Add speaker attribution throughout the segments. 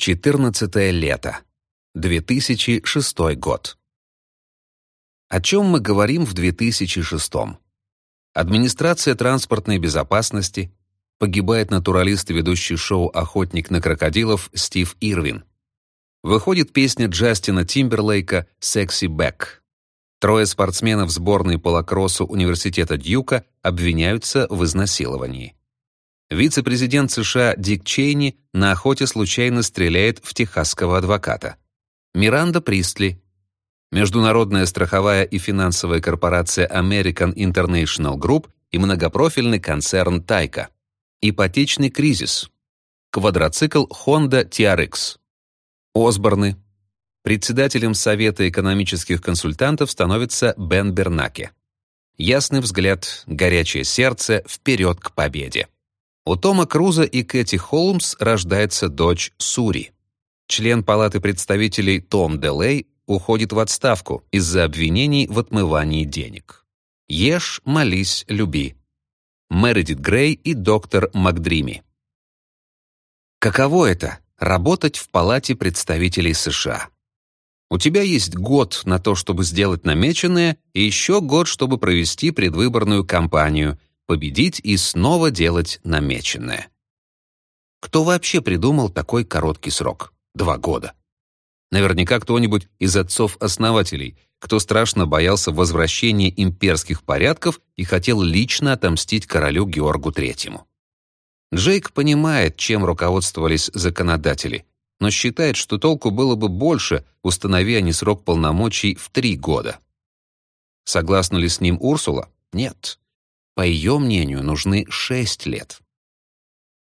Speaker 1: 14 лето. 2006 год. О чем мы говорим в 2006? Администрация транспортной безопасности, погибает натуралист, ведущий шоу «Охотник на крокодилов» Стив Ирвин. Выходит песня Джастина Тимберлейка «Секси Бэк». Трое спортсменов сборной по лакроссу Университета Дьюка обвиняются в изнасиловании. Вице-президент США Дик Чейни на охоте случайно стреляет в техасского адвоката. Миранда Пристли. Международная страховая и финансовая корпорация American International Group и многопрофильный концерн Тайка. Ипотечный кризис. Квадроцикл Honda TRX. Осборны. Председателем Совета экономических консультантов становится Бен Бернаке. Ясный взгляд, горячее сердце, вперед к победе. У Тома Круза и Кэти Холмс рождается дочь Сури. Член Палаты представителей Том Делей уходит в отставку из-за обвинений в отмывании денег. Ешь, молись, люби. Мередит Грей и доктор Макдрими. Каково это — работать в Палате представителей США? У тебя есть год на то, чтобы сделать намеченное, и еще год, чтобы провести предвыборную кампанию, победить и снова делать намеченное. Кто вообще придумал такой короткий срок? Два года. Наверняка кто-нибудь из отцов-основателей, кто страшно боялся возвращения имперских порядков и хотел лично отомстить королю Георгу Третьему. Джейк понимает, чем руководствовались законодатели, но считает, что толку было бы больше, установи они срок полномочий в три года. Согласна ли с ним Урсула? Нет. По ее мнению, нужны шесть лет.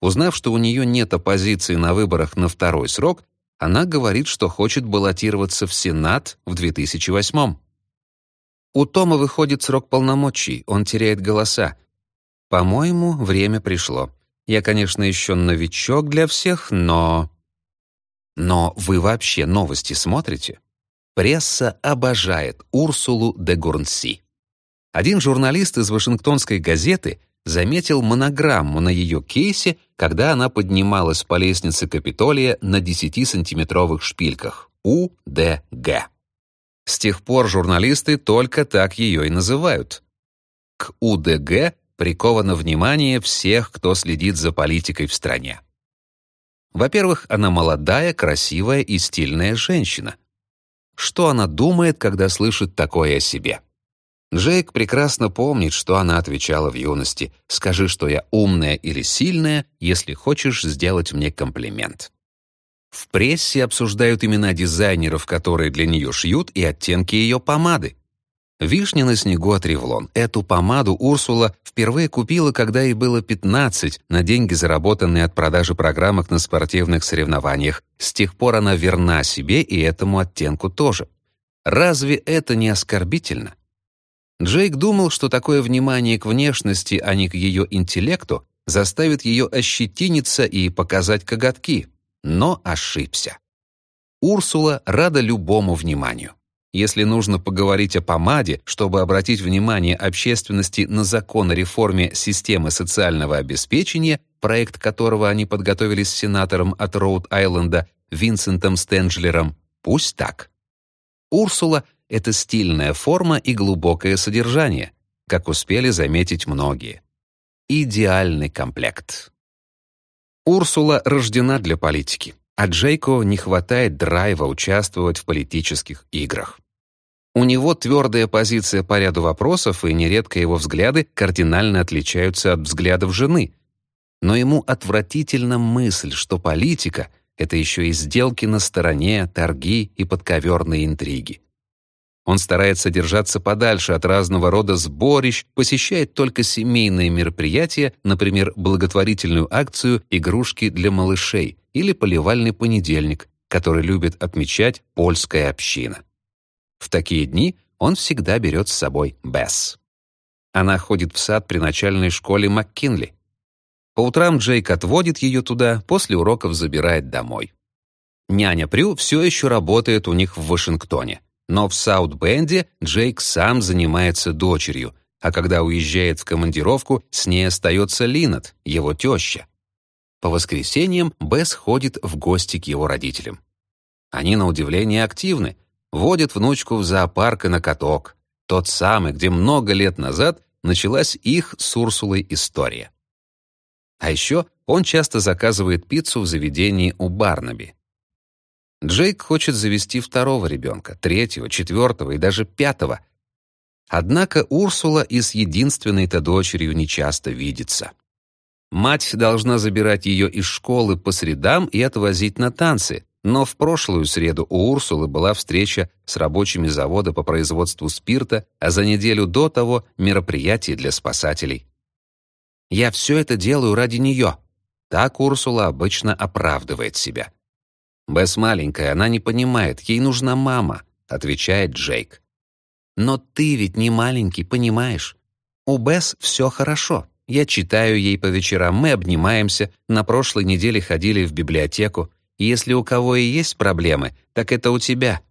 Speaker 1: Узнав, что у нее нет оппозиции на выборах на второй срок, она говорит, что хочет баллотироваться в Сенат в 2008 У Тома выходит срок полномочий, он теряет голоса. По-моему, время пришло. Я, конечно, еще новичок для всех, но... Но вы вообще новости смотрите? Пресса обожает Урсулу де Гурнси. Один журналист из Вашингтонской газеты заметил монограмму на ее кейсе, когда она поднималась по лестнице Капитолия на 10-сантиметровых шпильках УДГ. С тех пор журналисты только так ее и называют. К УДГ приковано внимание всех, кто следит за политикой в стране. Во-первых, она молодая, красивая и стильная женщина. Что она думает, когда слышит такое о себе? Джейк прекрасно помнит, что она отвечала в юности. «Скажи, что я умная или сильная, если хочешь сделать мне комплимент». В прессе обсуждают имена дизайнеров, которые для нее шьют, и оттенки ее помады. Вишня на снегу от Ревлон. Эту помаду Урсула впервые купила, когда ей было 15, на деньги, заработанные от продажи программок на спортивных соревнованиях. С тех пор она верна себе и этому оттенку тоже. Разве это не оскорбительно? Джейк думал, что такое внимание к внешности, а не к ее интеллекту, заставит ее ощетиниться и показать коготки, но ошибся. Урсула рада любому вниманию. Если нужно поговорить о помаде, чтобы обратить внимание общественности на закон о реформе системы социального обеспечения, проект которого они подготовили с сенатором от Роуд-Айленда Винсентом Стенджлером, пусть так. Урсула это стильная форма и глубокое содержание, как успели заметить многие. Идеальный комплект. Урсула рождена для политики, а Джейко не хватает драйва участвовать в политических играх. У него твердая позиция по ряду вопросов, и нередко его взгляды кардинально отличаются от взглядов жены. Но ему отвратительна мысль, что политика — это еще и сделки на стороне, торги и подковерные интриги. Он старается держаться подальше от разного рода сборищ, посещает только семейные мероприятия, например, благотворительную акцию «Игрушки для малышей» или поливальный понедельник, который любит отмечать польская община. В такие дни он всегда берет с собой Бесс. Она ходит в сад при начальной школе МакКинли. По утрам Джейк отводит ее туда, после уроков забирает домой. Няня Прю все еще работает у них в Вашингтоне. Но в Саут-Бенде Джейк сам занимается дочерью, а когда уезжает в командировку, с ней остается Линнет, его теща. по воскресеньям Бесс ходит в гости к его родителям. Они, на удивление, активны, водят внучку в зоопарк и на каток, тот самый, где много лет назад началась их с Урсулой история. А еще он часто заказывает пиццу в заведении у Барнаби. Джейк хочет завести второго ребенка, третьего, четвертого и даже пятого. Однако Урсула и с единственной-то дочерью нечасто видится. Мать должна забирать ее из школы по средам и отвозить на танцы, но в прошлую среду у Урсулы была встреча с рабочими завода по производству спирта, а за неделю до того — мероприятие для спасателей. «Я все это делаю ради нее», так Урсула обычно оправдывает себя. «Бесс маленькая, она не понимает, ей нужна мама», — отвечает Джейк. «Но ты ведь не маленький, понимаешь? У Бесс все хорошо. Я читаю ей по вечерам, мы обнимаемся, на прошлой неделе ходили в библиотеку. Если у кого и есть проблемы, так это у тебя».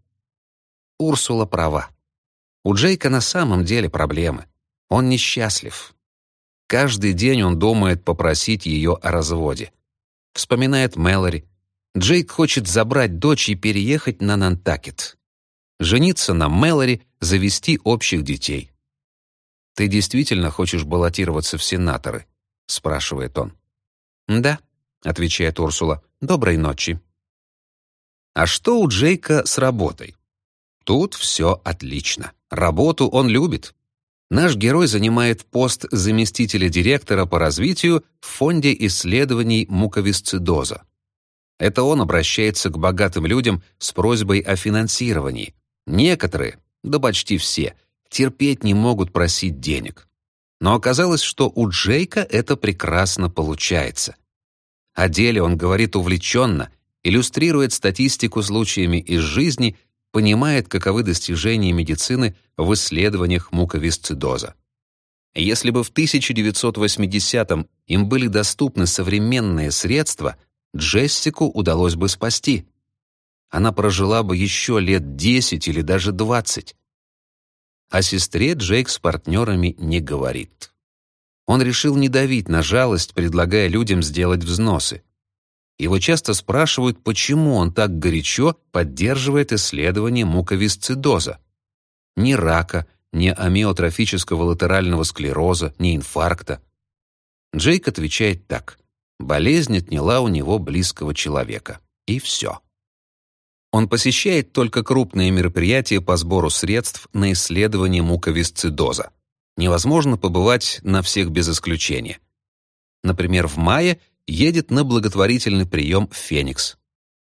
Speaker 1: Урсула права. У Джейка на самом деле проблемы. Он несчастлив. Каждый день он думает попросить ее о разводе. Вспоминает Мэлори. Джейк хочет забрать дочь и переехать на Нантакет. Жениться на Мэлори, завести общих детей. «Ты действительно хочешь баллотироваться в сенаторы?» — спрашивает он. «Да», — отвечает Урсула. «Доброй ночи». А что у Джейка с работой? Тут все отлично. Работу он любит. Наш герой занимает пост заместителя директора по развитию в Фонде исследований муковисцидоза. Это он обращается к богатым людям с просьбой о финансировании. Некоторые, да почти все, терпеть не могут просить денег. Но оказалось, что у Джейка это прекрасно получается. О деле он говорит увлеченно, иллюстрирует статистику случаями из жизни, понимает, каковы достижения медицины в исследованиях муковисцидоза. Если бы в 1980-м им были доступны современные средства, Джессику удалось бы спасти. Она прожила бы еще лет 10 или даже 20. О сестре Джейк с партнерами не говорит. Он решил не давить на жалость, предлагая людям сделать взносы. Его часто спрашивают, почему он так горячо поддерживает исследование муковисцидоза. Ни рака, ни амиотрофического латерального склероза, ни инфаркта. Джейк отвечает так. Болезнь отняла у него близкого человека. И все. Он посещает только крупные мероприятия по сбору средств на исследование муковисцидоза. Невозможно побывать на всех без исключения. Например, в мае едет на благотворительный прием в Феникс.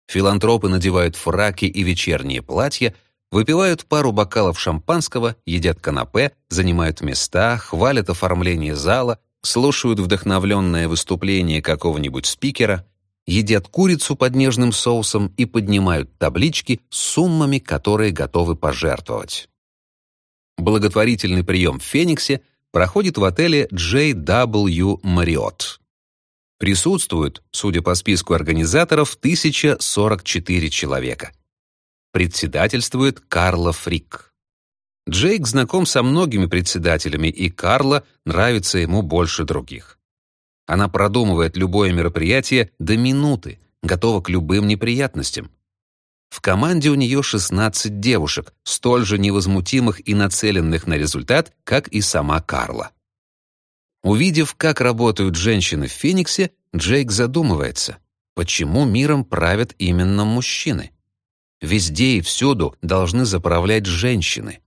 Speaker 1: Филантропы надевают фраки и вечерние платья, выпивают пару бокалов шампанского, едят канапе, занимают места, хвалят оформление зала, слушают вдохновленное выступление какого-нибудь спикера, едят курицу под нежным соусом и поднимают таблички с суммами, которые готовы пожертвовать. Благотворительный прием в Фениксе проходит в отеле JW Marriott. Присутствуют, судя по списку организаторов, 1044 человека. Председательствует Карла Фрик. Джейк знаком со многими председателями, и Карла нравится ему больше других. Она продумывает любое мероприятие до минуты, готова к любым неприятностям. В команде у нее 16 девушек, столь же невозмутимых и нацеленных на результат, как и сама Карла. Увидев, как работают женщины в Фениксе, Джейк задумывается, почему миром правят именно мужчины. Везде и всюду должны заправлять женщины.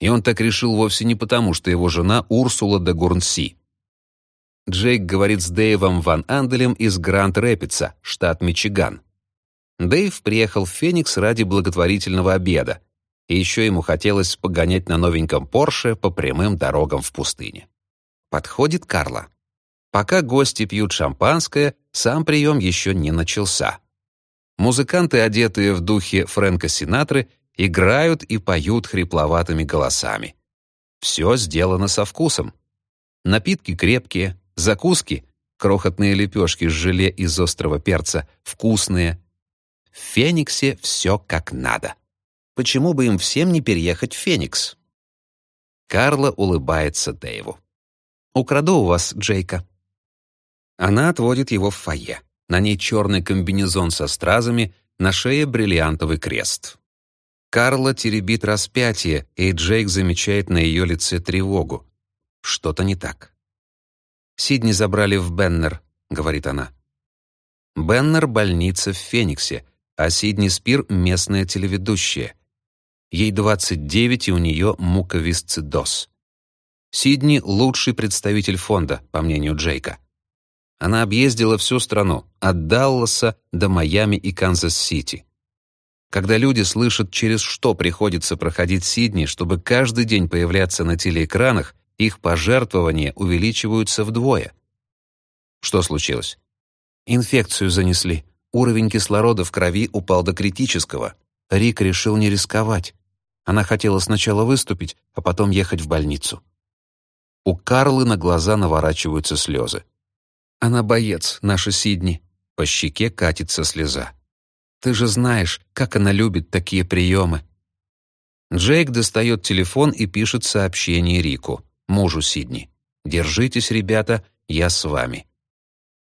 Speaker 1: И он так решил вовсе не потому, что его жена Урсула де Гурнси. Джейк говорит с Дэйвом Ван Анделем из Гранд-Рэпидса, штат Мичиган. Дэйв приехал в Феникс ради благотворительного обеда, и еще ему хотелось погонять на новеньком Порше по прямым дорогам в пустыне. Подходит Карла. Пока гости пьют шампанское, сам прием еще не начался. Музыканты, одетые в духе Фрэнка Синатры, играют и поют хрипловатыми голосами. Все сделано со вкусом. Напитки крепкие, закуски, крохотные лепешки с желе из острого перца, вкусные. В Фениксе все как надо. Почему бы им всем не переехать в Феникс? Карла улыбается Дэйву. Украду у вас Джейка». Она отводит его в фойе. На ней черный комбинезон со стразами, на шее бриллиантовый крест. Карла теребит распятие, и Джейк замечает на ее лице тревогу. Что-то не так. «Сидни забрали в Беннер», — говорит она. Беннер — больница в Фениксе, а Сидни Спир — местная телеведущая. Ей 29, и у нее муковисцидоз. Сидни — лучший представитель фонда, по мнению Джейка. Она объездила всю страну, от Далласа до Майами и Канзас-Сити. Когда люди слышат, через что приходится проходить Сидни, чтобы каждый день появляться на телеэкранах, их пожертвования увеличиваются вдвое. Что случилось? Инфекцию занесли. Уровень кислорода в крови упал до критического. Рик решил не рисковать. Она хотела сначала выступить, а потом ехать в больницу. У Карлы на глаза наворачиваются слезы. Она боец, наша Сидни. По щеке катится слеза. Ты же знаешь, как она любит такие приемы. Джейк достает телефон и пишет сообщение Рику, мужу Сидни. «Держитесь, ребята, я с вами».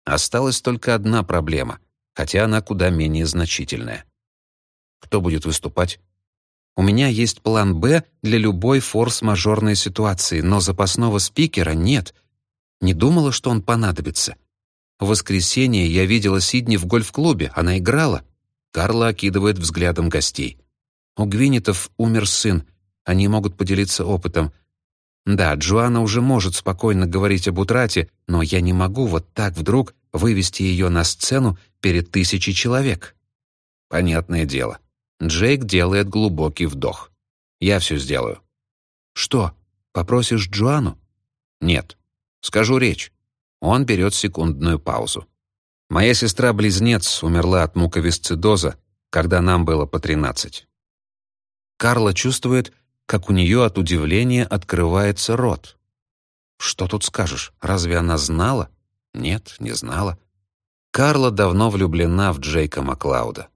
Speaker 1: Осталась только одна проблема, хотя она куда менее значительная. Кто будет выступать? У меня есть план «Б» для любой форс-мажорной ситуации, но запасного спикера нет. Не думала, что он понадобится. В воскресенье я видела Сидни в гольф-клубе, она играла. Карла окидывает взглядом гостей. У Гвинетов умер сын, они могут поделиться опытом. Да, Джоанна уже может спокойно говорить об утрате, но я не могу вот так вдруг вывести ее на сцену перед тысячей человек. Понятное дело. Джейк делает глубокий вдох. Я все сделаю. Что, попросишь Джоанну? Нет. Скажу речь. Он берет секундную паузу. Моя сестра-близнец умерла от муковисцидоза, когда нам было по тринадцать. Карла чувствует, как у нее от удивления открывается рот. Что тут скажешь? Разве она знала? Нет, не знала. Карла давно влюблена в Джейка Маклауда.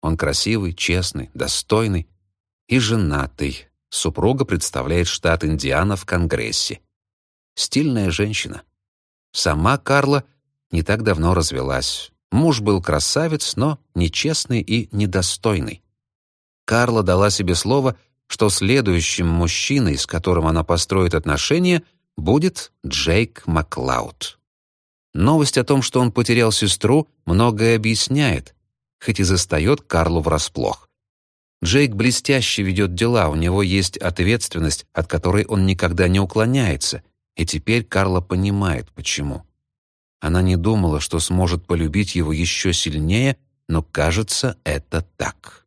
Speaker 1: Он красивый, честный, достойный и женатый. Супруга представляет штат Индиана в Конгрессе. Стильная женщина. Сама Карла не так давно развелась. Муж был красавец, но нечестный и недостойный. Карла дала себе слово, что следующим мужчиной, с которым она построит отношения, будет Джейк Маклауд. Новость о том, что он потерял сестру, многое объясняет, хоть и застает Карлу врасплох. Джейк блестяще ведет дела, у него есть ответственность, от которой он никогда не уклоняется — и теперь Карла понимает, почему. Она не думала, что сможет полюбить его еще сильнее, но, кажется, это так.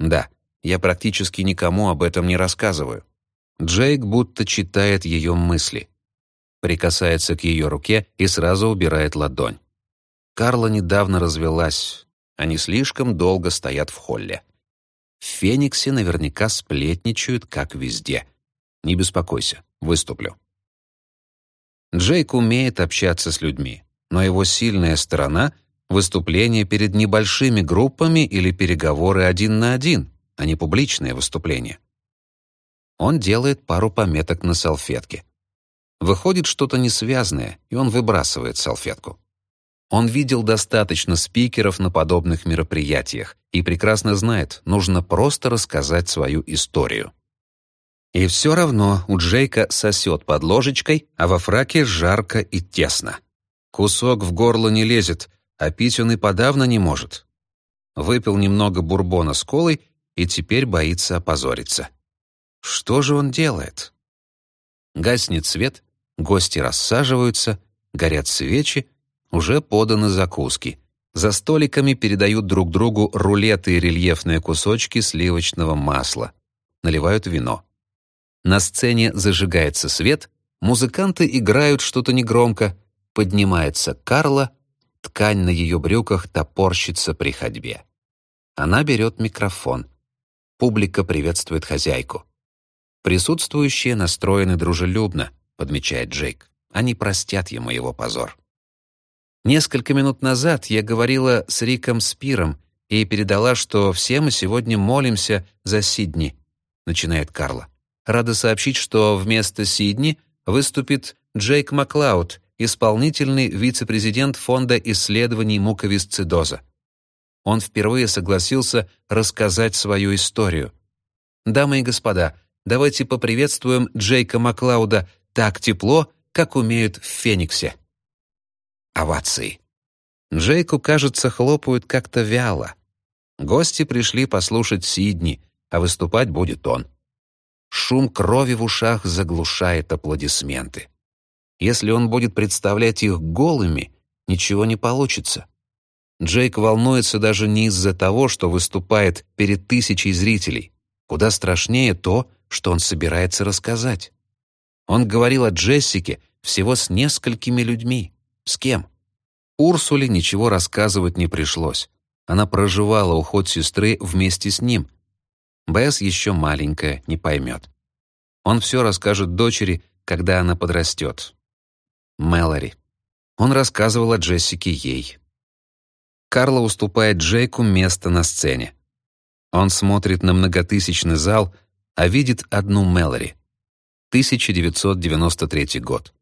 Speaker 1: Да, я практически никому об этом не рассказываю. Джейк будто читает ее мысли. Прикасается к ее руке и сразу убирает ладонь. Карла недавно развелась. Они слишком долго стоят в холле. В Фениксе наверняка сплетничают, как везде. Не беспокойся, выступлю. Джейк умеет общаться с людьми, но его сильная сторона — выступление перед небольшими группами или переговоры один на один, а не публичные выступления. Он делает пару пометок на салфетке. Выходит что-то несвязное, и он выбрасывает салфетку. Он видел достаточно спикеров на подобных мероприятиях и прекрасно знает, нужно просто рассказать свою историю. И все равно у Джейка сосет под ложечкой, а во фраке жарко и тесно. Кусок в горло не лезет, а пить он и подавно не может. Выпил немного бурбона с колой и теперь боится опозориться. Что же он делает? Гаснет свет, гости рассаживаются, горят свечи, уже поданы закуски. За столиками передают друг другу рулеты и рельефные кусочки сливочного масла. Наливают вино. На сцене зажигается свет, музыканты играют что-то негромко, поднимается Карла, ткань на ее брюках топорщится при ходьбе. Она берет микрофон. Публика приветствует хозяйку. Присутствующие настроены дружелюбно, подмечает Джейк. Они простят ему его позор. Несколько минут назад я говорила с Риком Спиром и передала, что все мы сегодня молимся за Сидни, начинает Карла. Рада сообщить, что вместо Сидни выступит Джейк Маклауд исполнительный вице-президент Фонда исследований муковисцидоза. Он впервые согласился рассказать свою историю. Дамы и господа, давайте поприветствуем Джейка Маклауда так тепло, как умеют в Фениксе. Овации. Джейку, кажется, хлопают как-то вяло. Гости пришли послушать Сидни, а выступать будет он. Шум крови в ушах заглушает аплодисменты. Если он будет представлять их голыми, ничего не получится. Джейк волнуется даже не из-за того, что выступает перед тысячей зрителей. Куда страшнее то, что он собирается рассказать. Он говорил о Джессике всего с несколькими людьми. С кем? Урсуле ничего рассказывать не пришлось. Она проживала уход сестры вместе с ним. Бесс еще маленькая, не поймет. Он все расскажет дочери, когда она подрастет. Мэлори. Он рассказывал о Джессике ей. Карла уступает Джейку место на сцене. Он смотрит на многотысячный зал, а видит одну Мэлори. 1993 год.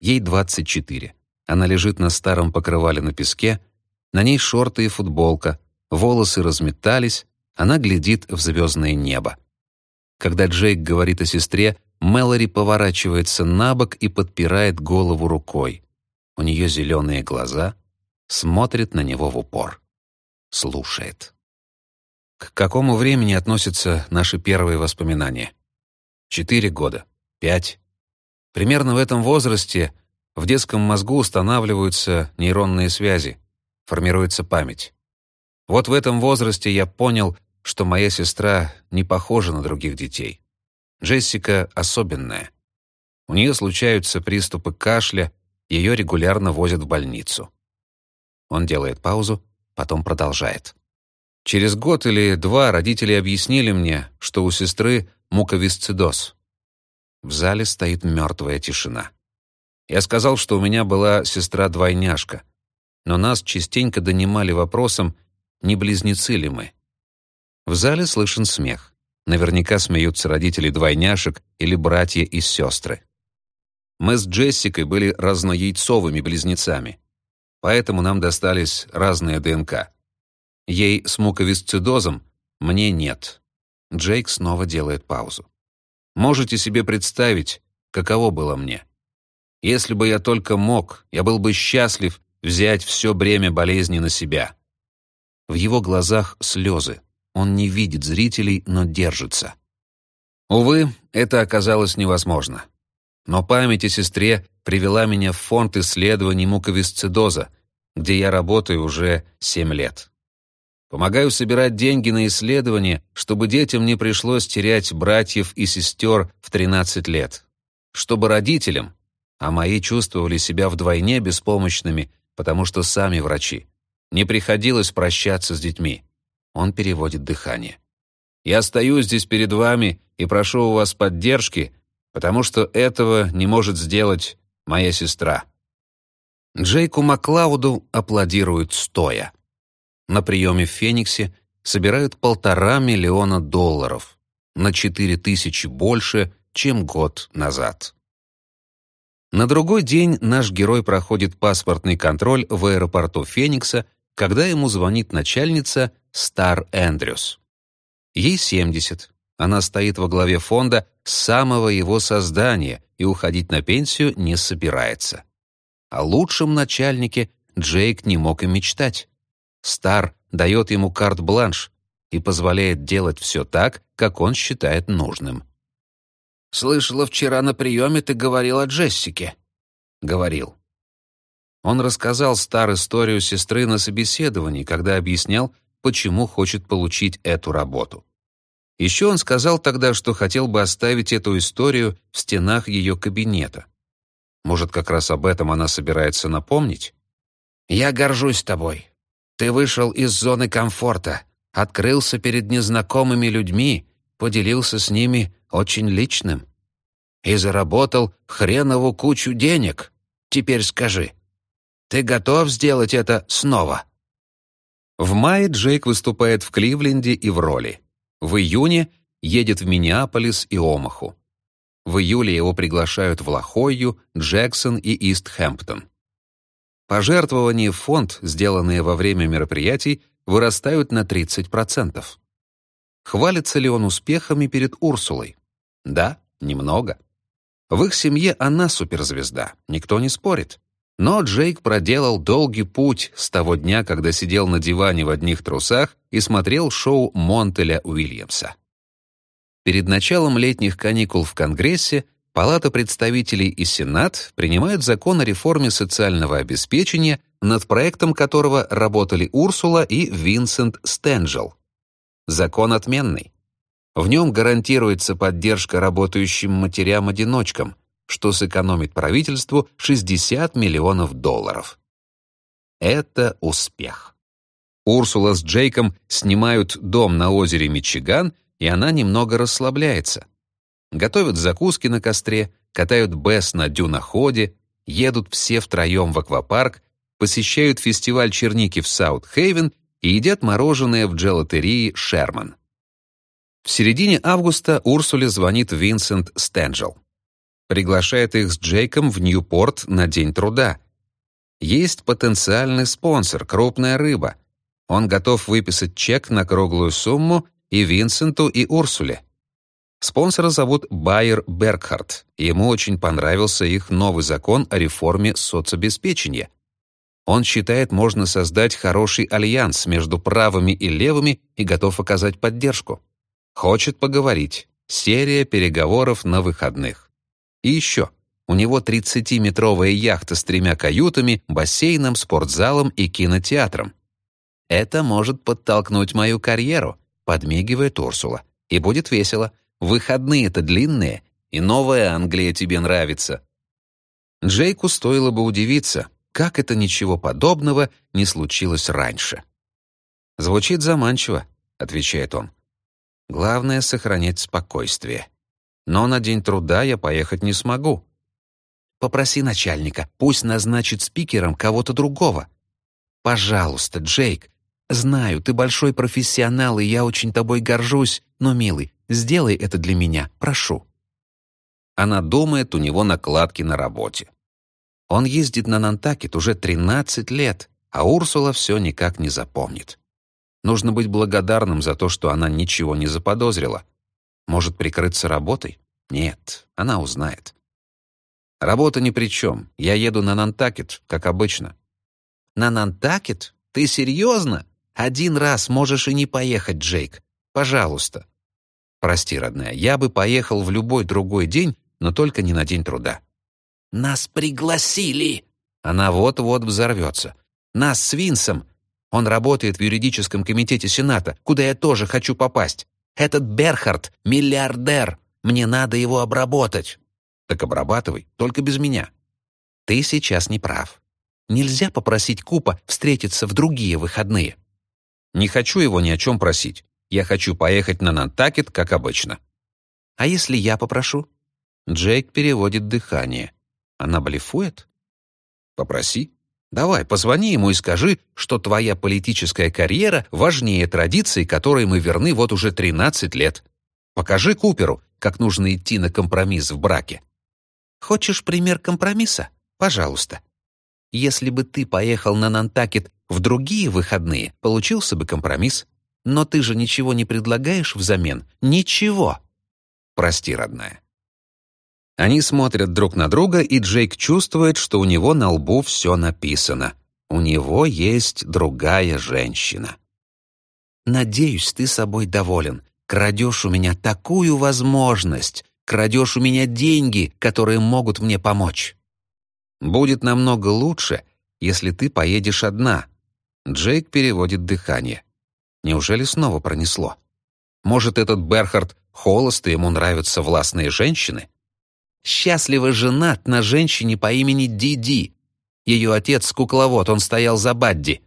Speaker 1: Ей 24. Она лежит на старом покрывале на песке, на ней шорты и футболка, волосы разметались, она глядит в звездное небо. Когда Джейк говорит о сестре, Мэлори поворачивается на бок и подпирает голову рукой. У нее зеленые глаза, смотрит на него в упор. Слушает. К какому времени относятся наши первые воспоминания? Четыре года? Пять? Примерно в этом возрасте в детском мозгу устанавливаются нейронные связи, формируется память. Вот в этом возрасте я понял, что моя сестра не похожа на других детей. Джессика особенная. У нее случаются приступы кашля, ее регулярно возят в больницу. Он делает паузу, потом продолжает. Через год или два родители объяснили мне, что у сестры муковисцидоз. В зале стоит мертвая тишина. Я сказал, что у меня была сестра-двойняшка, но нас частенько донимали вопросом, не близнецы ли мы. В зале слышен смех. Наверняка смеются родители двойняшек или братья и сестры. Мы с Джессикой были разнояйцовыми близнецами, поэтому нам достались разные ДНК. Ей с муковисцидозом, мне нет. Джейк снова делает паузу. Можете себе представить, каково было мне? Если бы я только мог, я был бы счастлив взять все бремя болезни на себя. В его глазах слезы. Он не видит зрителей, но держится. Увы, это оказалось невозможно. Но память о сестре привела меня в фонд исследований муковисцидоза, где я работаю уже семь лет. Помогаю собирать деньги на исследования, чтобы детям не пришлось терять братьев и сестер в 13 лет. Чтобы родителям, а мои чувствовали себя вдвойне беспомощными, потому что сами врачи. Не приходилось прощаться с детьми. Он переводит дыхание. Я стою здесь перед вами и прошу у вас поддержки, потому что этого не может сделать моя сестра. Джейку Маклауду аплодируют стоя. На приеме в Фениксе собирают полтора миллиона долларов, на четыре тысячи больше, чем год назад. На другой день наш герой проходит паспортный контроль в аэропорту Феникса, когда ему звонит начальница Стар Эндрюс. Ей 70. Она стоит во главе фонда с самого его создания и уходить на пенсию не собирается. О лучшем начальнике Джейк не мог и мечтать. Стар дает ему карт-бланш и позволяет делать все так, как он считает нужным. «Слышала, вчера на приеме ты говорил о Джессике». «Говорил». Он рассказал Стар историю сестры на собеседовании, когда объяснял, почему хочет получить эту работу. Еще он сказал тогда, что хотел бы оставить эту историю в стенах ее кабинета. Может, как раз об этом она собирается напомнить? «Я горжусь тобой. Ты вышел из зоны комфорта, открылся перед незнакомыми людьми, поделился с ними очень личным. И заработал хренову кучу денег. Теперь скажи, ты готов сделать это снова?» В мае Джейк выступает в Кливленде и в роли. В июне едет в Миннеаполис и Омаху. В июле его приглашают в Лохойю, Джексон и Ист-Хэмптон. Пожертвования в фонд, сделанные во время мероприятий, вырастают на 30%. Хвалится ли он успехами перед Урсулой? Да, немного. В их семье она суперзвезда, никто не спорит. Но Джейк проделал долгий путь с того дня, когда сидел на диване в одних трусах и смотрел шоу Монтеля Уильямса. Перед началом летних каникул в Конгрессе Палата представителей и Сенат принимают закон о реформе социального обеспечения, над проектом которого работали Урсула и Винсент Стенджел. Закон отменный. В нем гарантируется поддержка работающим матерям-одиночкам, что сэкономит правительству 60 миллионов долларов. Это успех. Урсула с Джейком снимают дом на озере Мичиган, и она немного расслабляется. Готовят закуски на костре, катают Бесс на дюноходе, едут все втроем в аквапарк, посещают фестиваль черники в Саут-Хейвен и едят мороженое в джелатерии «Шерман». В середине августа Урсуле звонит Винсент Стенджел. Приглашает их с Джейком в Ньюпорт на День труда. Есть потенциальный спонсор, крупная рыба. Он готов выписать чек на круглую сумму и Винсенту, и Урсуле. Спонсора зовут Байер Бергхард. Ему очень понравился их новый закон о реформе соцобеспечения. Он считает, можно создать хороший альянс между правыми и левыми и готов оказать поддержку. Хочет поговорить. Серия переговоров на выходных. И еще. У него 30-метровая яхта с тремя каютами, бассейном, спортзалом и кинотеатром. «Это может подтолкнуть мою карьеру», — подмигивает Урсула. «И будет весело. Выходные-то длинные, и новая Англия тебе нравится». Джейку стоило бы удивиться, как это ничего подобного не случилось раньше. «Звучит заманчиво», — отвечает он. Главное — сохранять спокойствие. Но на день труда я поехать не смогу. Попроси начальника, пусть назначит спикером кого-то другого. Пожалуйста, Джейк. Знаю, ты большой профессионал, и я очень тобой горжусь, но, милый, сделай это для меня, прошу. Она думает, у него накладки на работе. Он ездит на Нантакет уже 13 лет, а Урсула все никак не запомнит. Нужно быть благодарным за то, что она ничего не заподозрила. Может прикрыться работой? Нет, она узнает. Работа ни при чем. Я еду на Нантакет, как обычно. На Нантакет? Ты серьезно? Один раз можешь и не поехать, Джейк. Пожалуйста. Прости, родная, я бы поехал в любой другой день, но только не на день труда. Нас пригласили. Она вот-вот взорвется. Нас с Винсом он работает в юридическом комитете Сената, куда я тоже хочу попасть. Этот Берхард — миллиардер. Мне надо его обработать. Так обрабатывай, только без меня. Ты сейчас не прав. Нельзя попросить Купа встретиться в другие выходные. Не хочу его ни о чем просить. Я хочу поехать на Нантакет, как обычно. А если я попрошу? Джейк переводит дыхание. Она блефует? Попроси. Давай, позвони ему и скажи, что твоя политическая карьера важнее традиций, которой мы верны вот уже 13 лет. Покажи Куперу, как нужно идти на компромисс в браке. Хочешь пример компромисса? Пожалуйста. Если бы ты поехал на Нантакет в другие выходные, получился бы компромисс. Но ты же ничего не предлагаешь взамен. Ничего. Прости, родная. Они смотрят друг на друга, и Джейк чувствует, что у него на лбу все написано. У него есть другая женщина. «Надеюсь, ты собой доволен. Крадешь у меня такую возможность. Крадешь у меня деньги, которые могут мне помочь. Будет намного лучше, если ты поедешь одна». Джейк переводит дыхание. Неужели снова пронесло? Может, этот Берхард холост, и ему нравятся властные женщины? Счастливо женат на женщине по имени Диди. Ее отец — кукловод, он стоял за Бадди.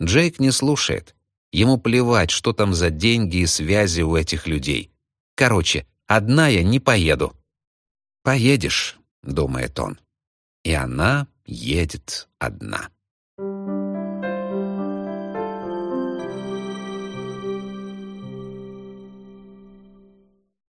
Speaker 1: Джейк не слушает. Ему плевать, что там за деньги и связи у этих людей. Короче, одна я не поеду. «Поедешь», — думает он. И она едет одна.